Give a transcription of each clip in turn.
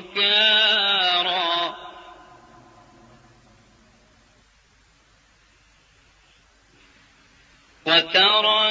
سكارا وترى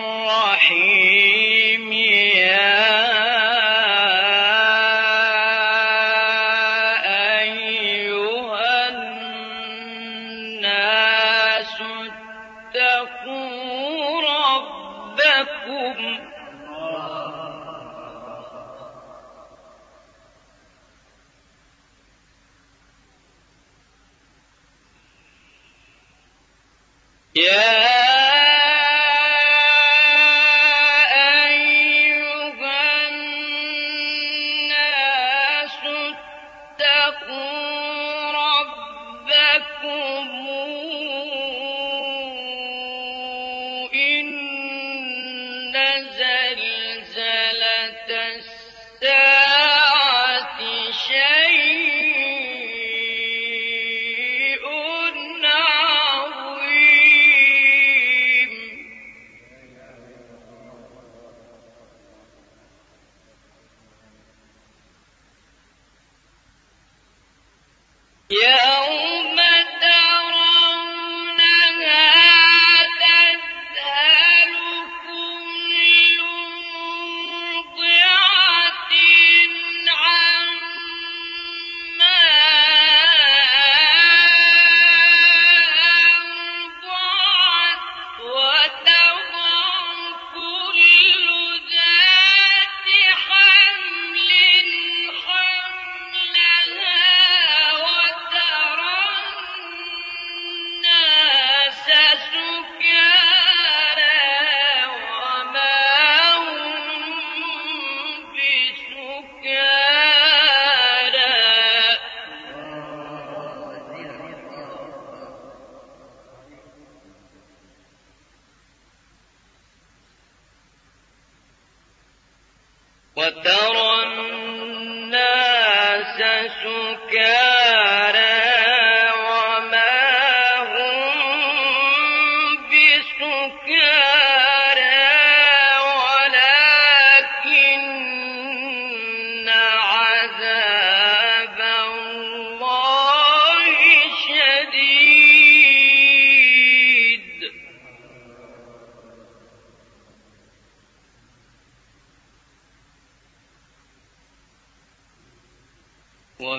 أنزل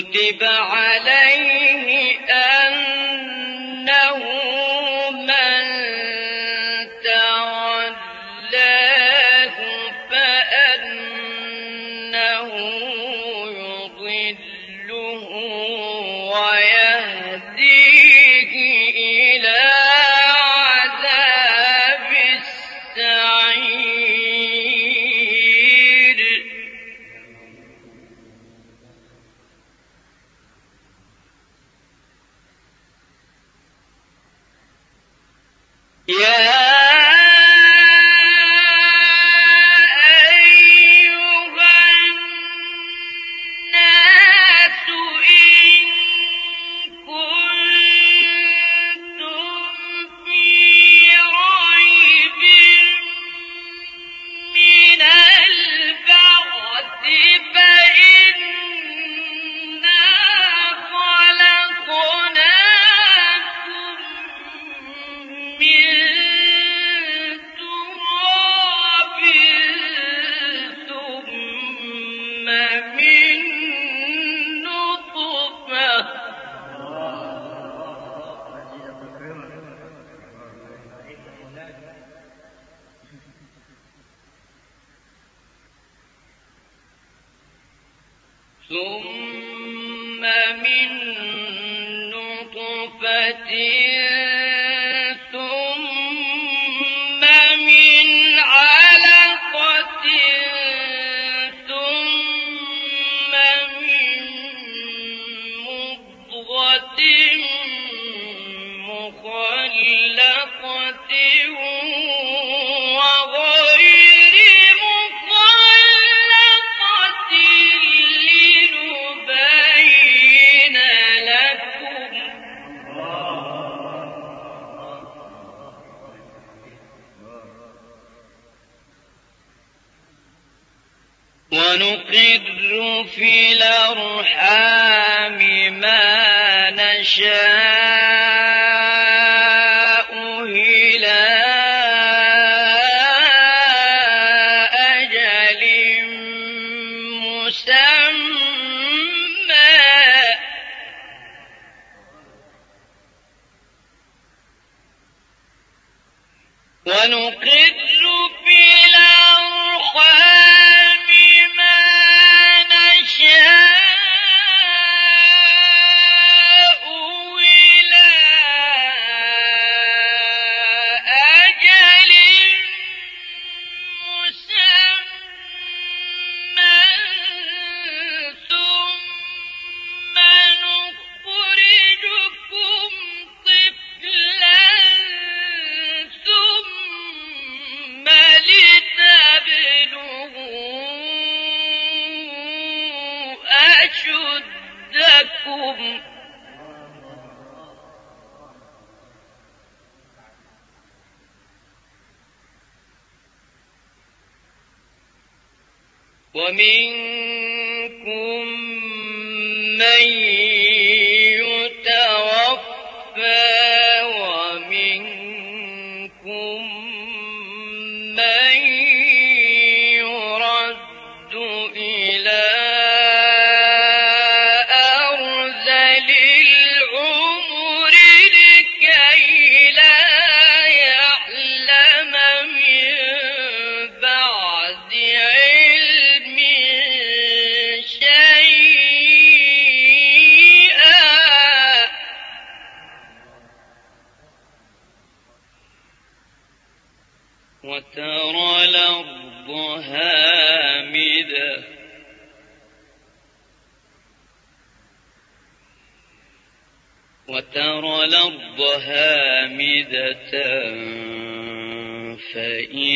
كتب عَلَيْهِ Yeah. ونقر في الأرحام ما نشاء.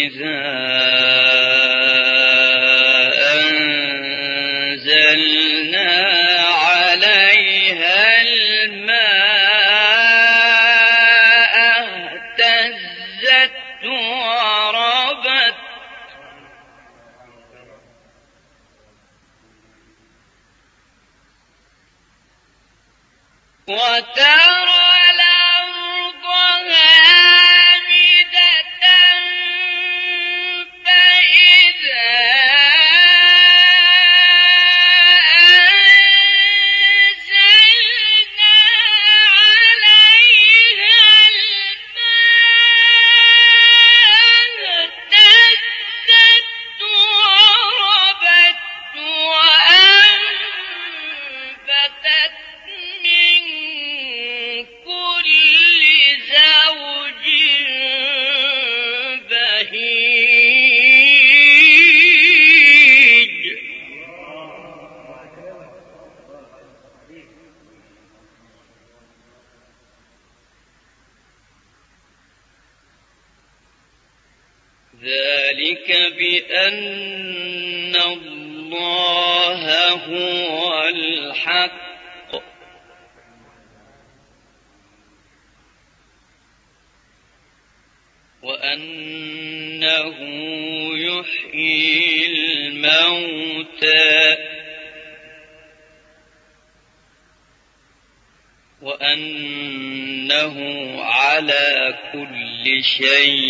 إذا أن الله هو الحق. وأنه يحيي الموتى. وأنه على كل شيء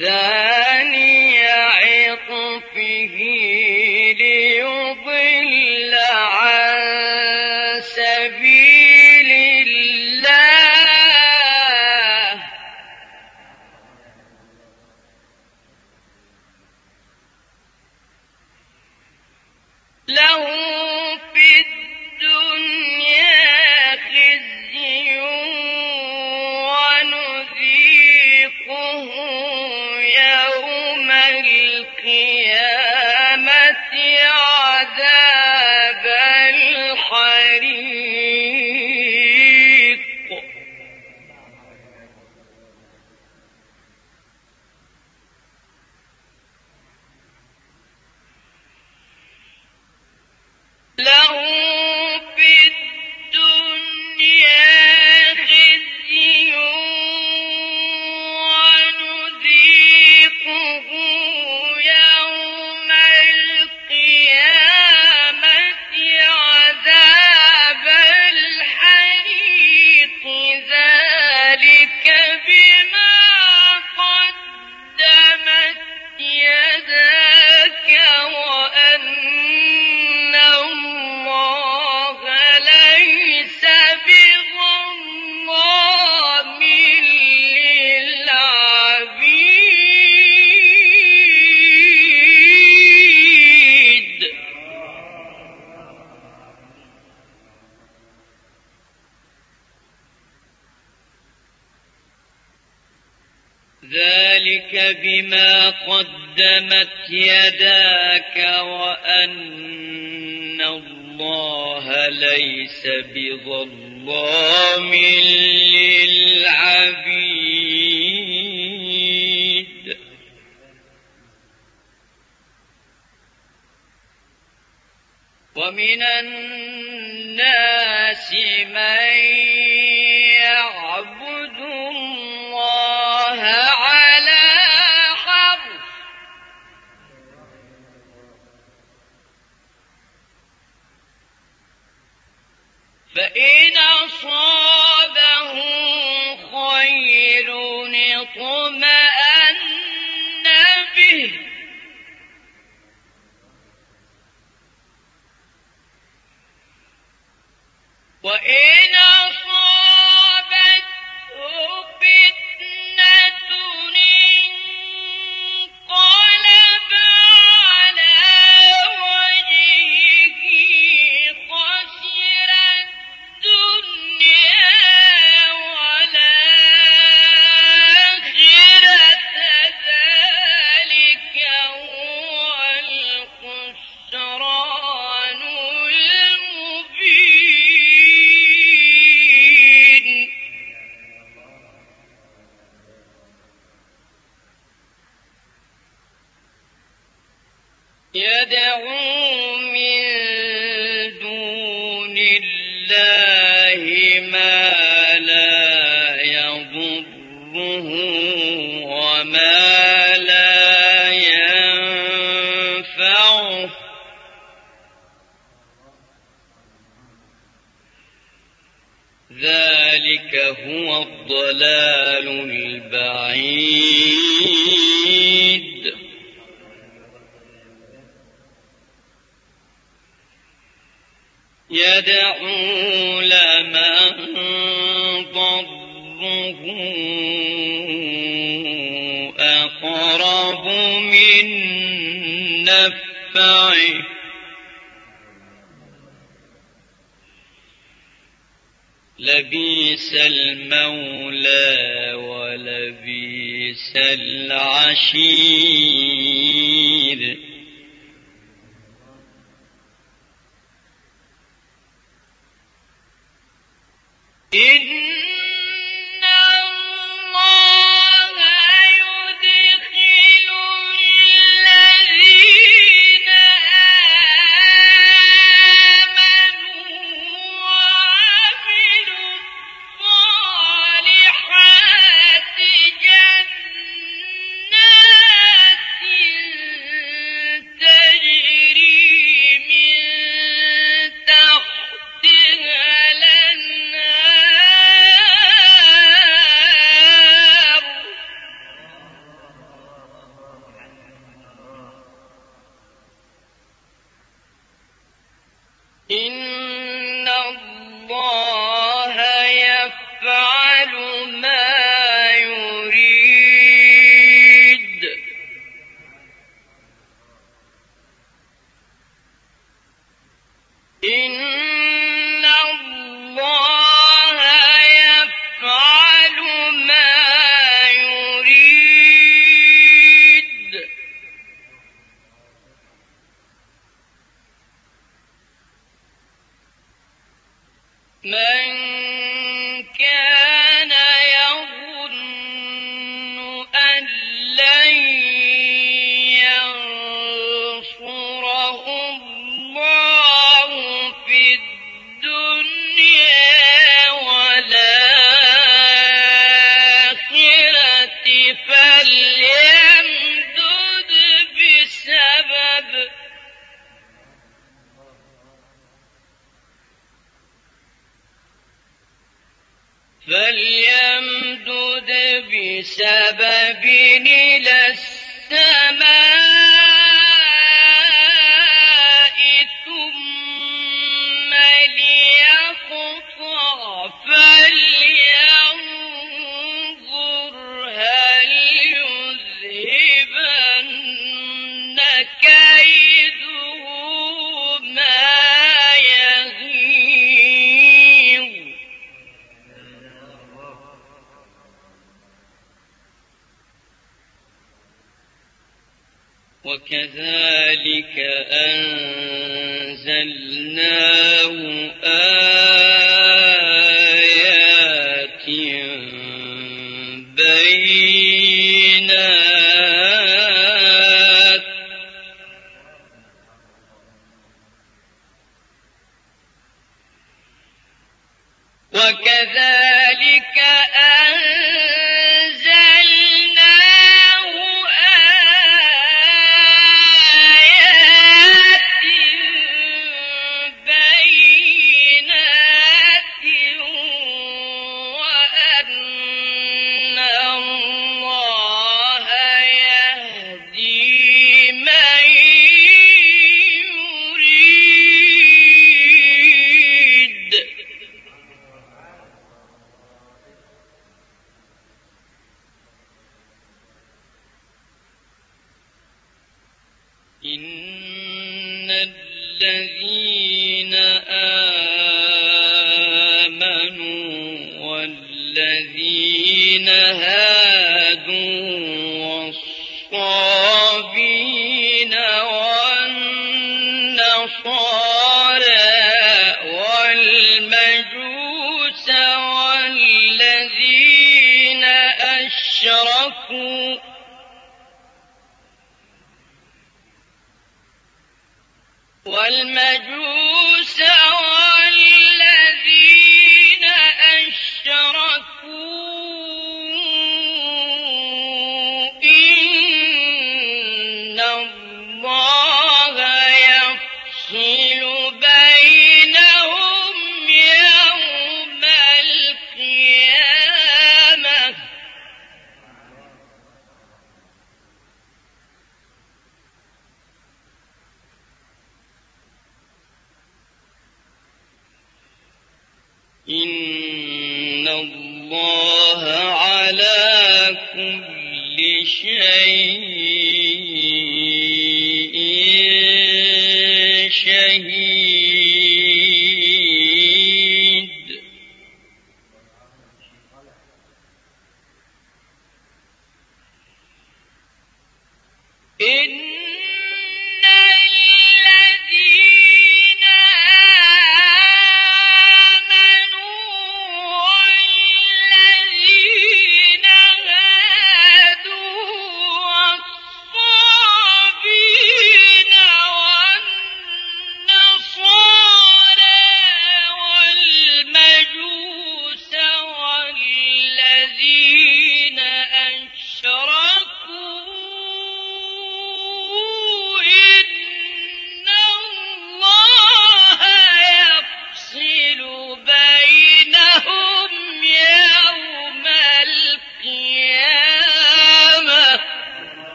that بما قدمت يداك وأن الله ليس بظلام للعبيد. ومن الناس من يعبد إن الله على كل شيء شهيد.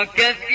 وكثير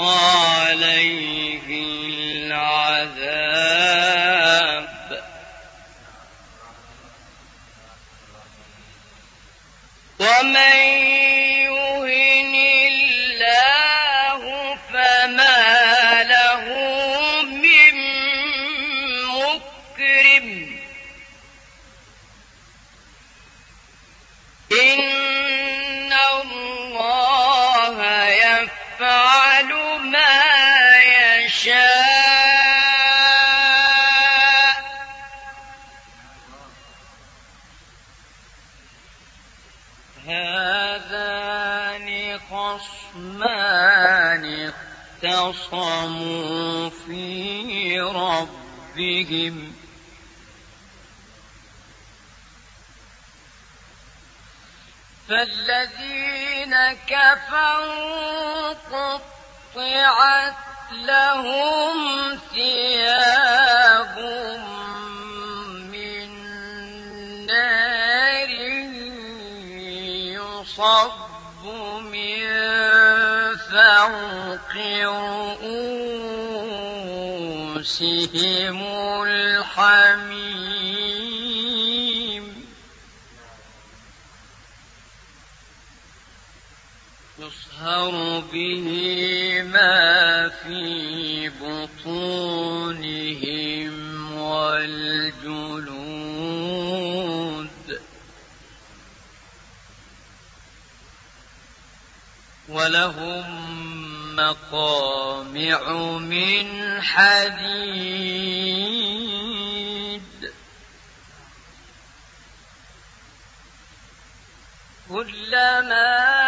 عليه العذاب ربهم. فالذين كفروا قطعت لهم ثياب من نار يصب من فوق رؤوسهم. الحميم. يصهر به ما في بطونهم والجلود. ولهم مقامع من حديد. كلما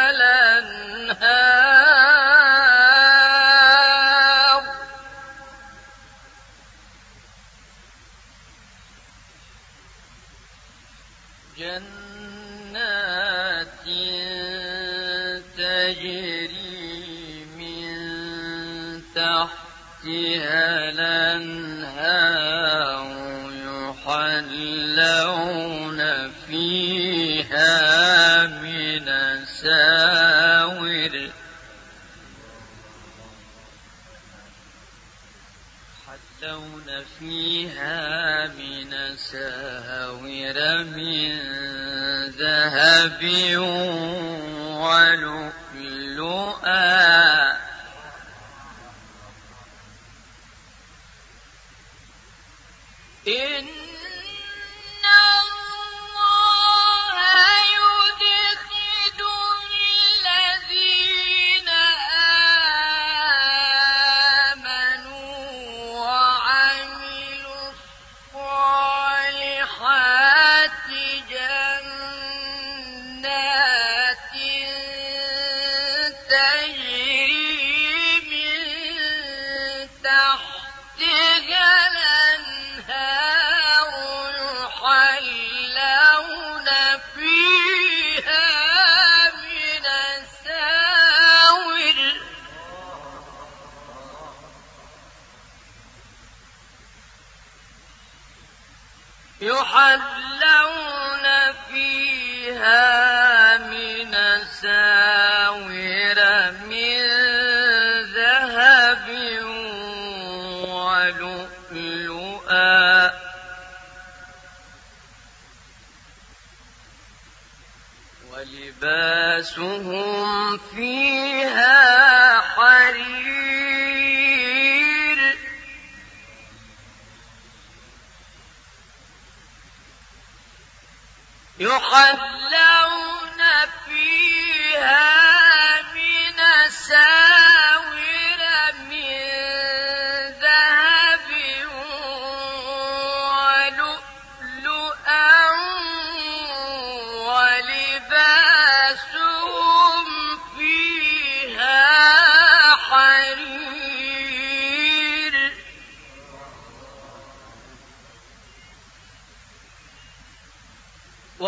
الأنهار يحلون فيها من ساور يحلون فيها من ساور من ذهب ولؤلؤا.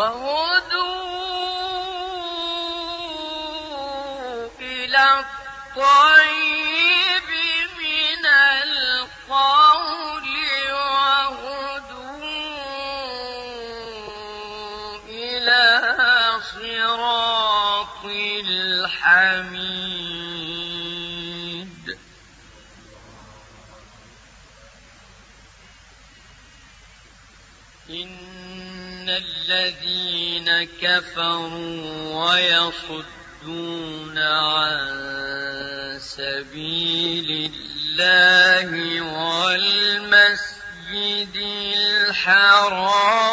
وهدوا إلى الطيب كفروا ويصدون عن سبيل الله والمسجد الحرام.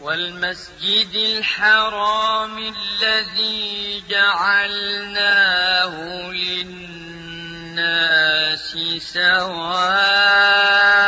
والمسجد الحرام الذي جعلناه للناس سواء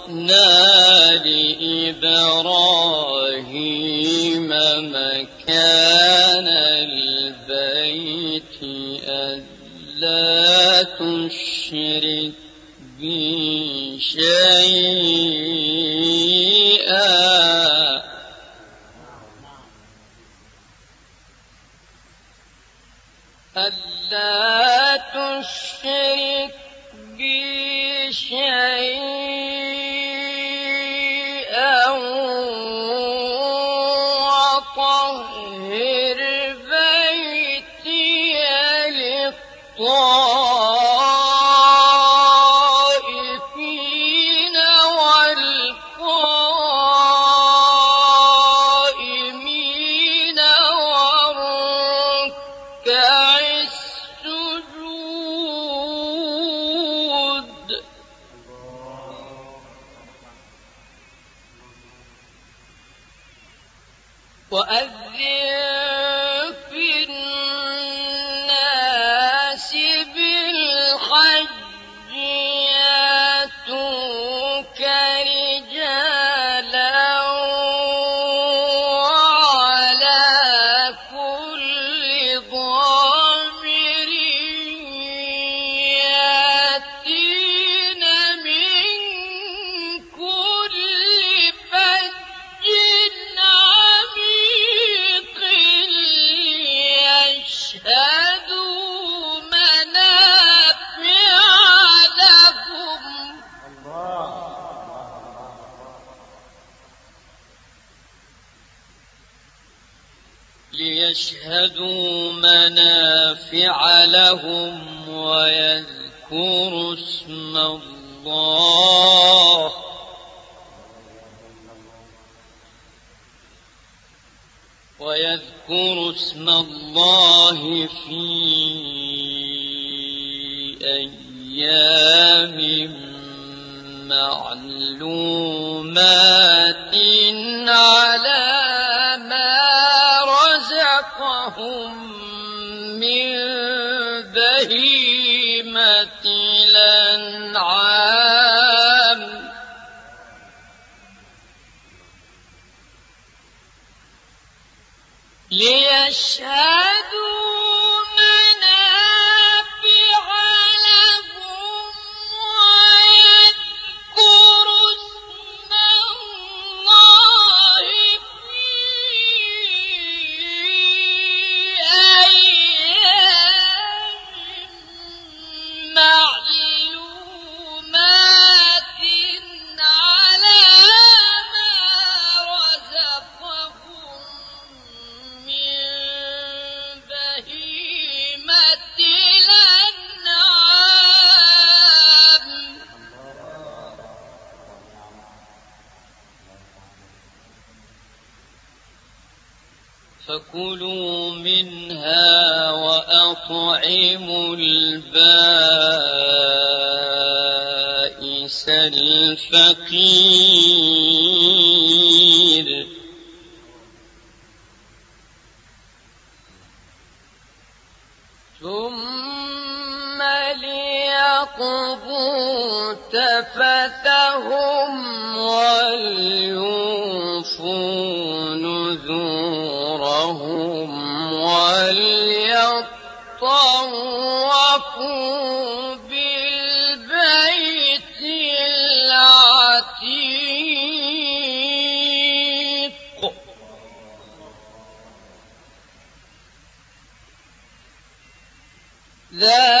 بوأنا لإبراهيم مكان البيت ألا تشرك بي شيئا ألا وأذن لهم ويذكر اسم الله. ويذكر اسم الله في أيام معلومات ليشهدوا مستقيم ذلك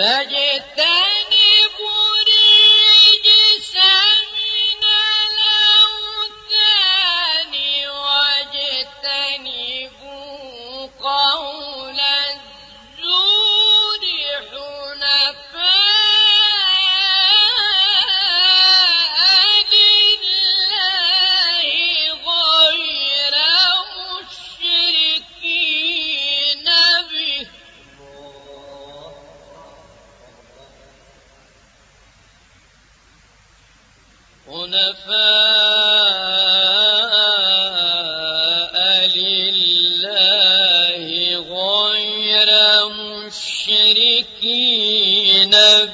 فاجعل حنفاء لله غير مشركين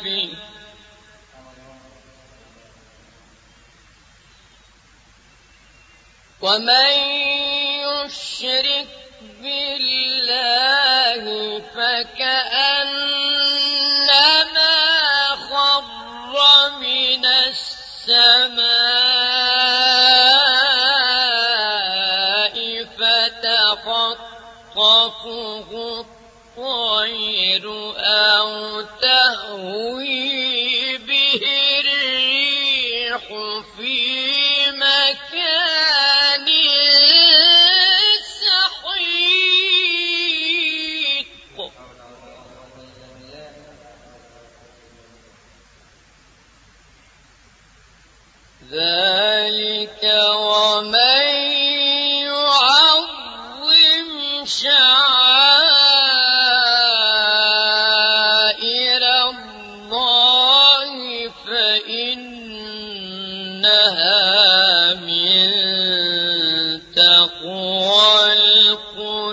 به. ومن خير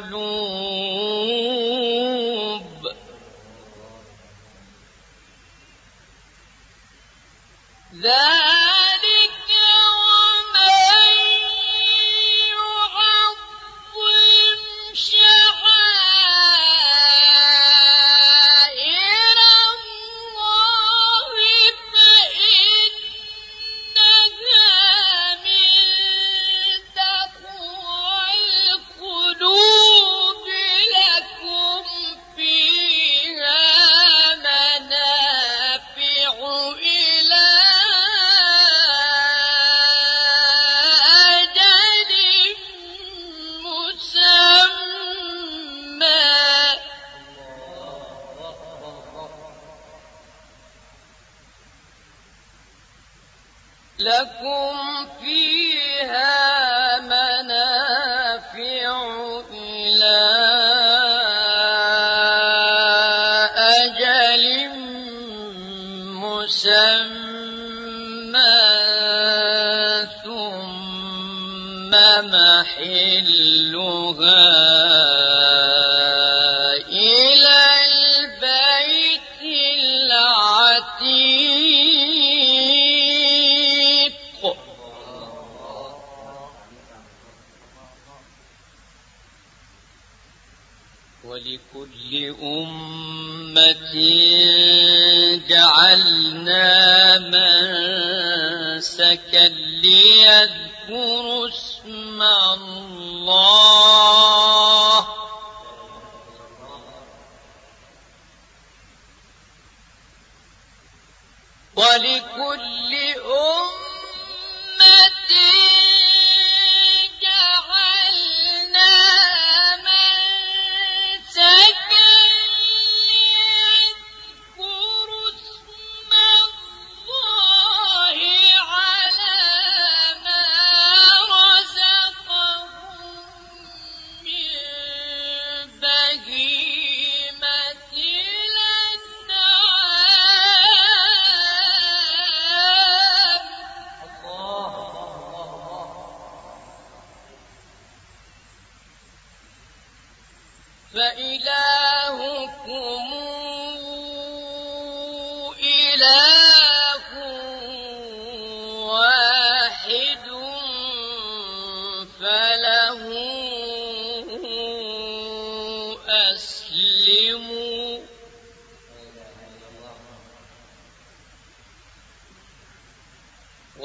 ترجون ولكل أمة جعلنا منسكا ليذكروا اسم الله.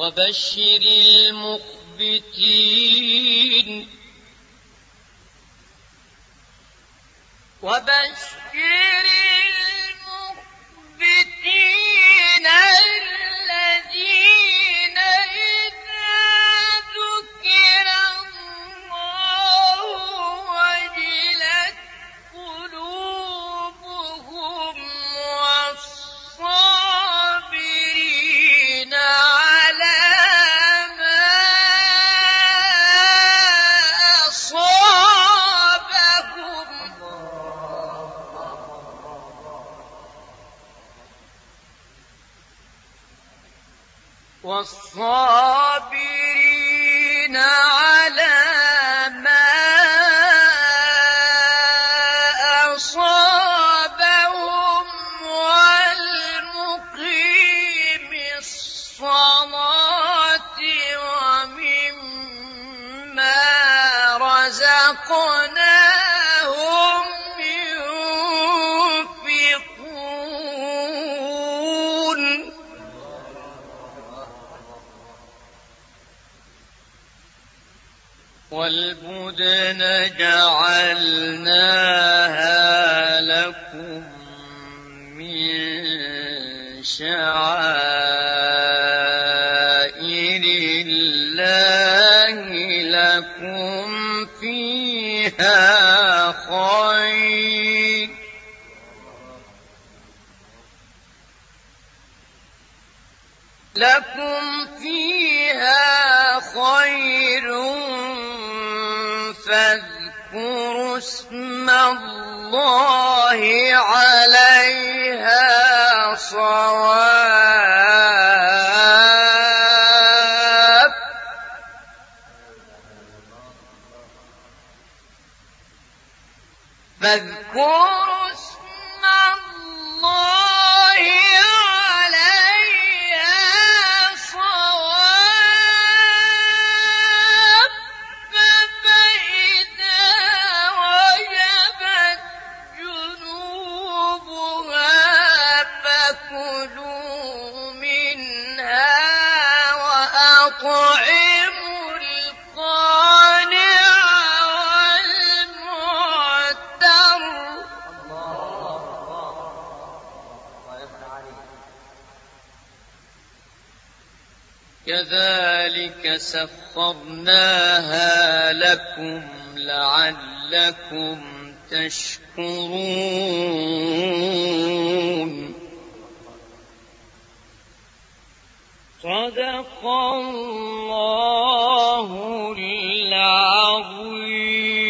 وبشر المخبتين. وبشر فيها خير. لكم فيها خير فاذكروا اسم الله عليها صواب. فاذكروا سخرناها لكم لعلكم تشكرون. صدق الله العظيم.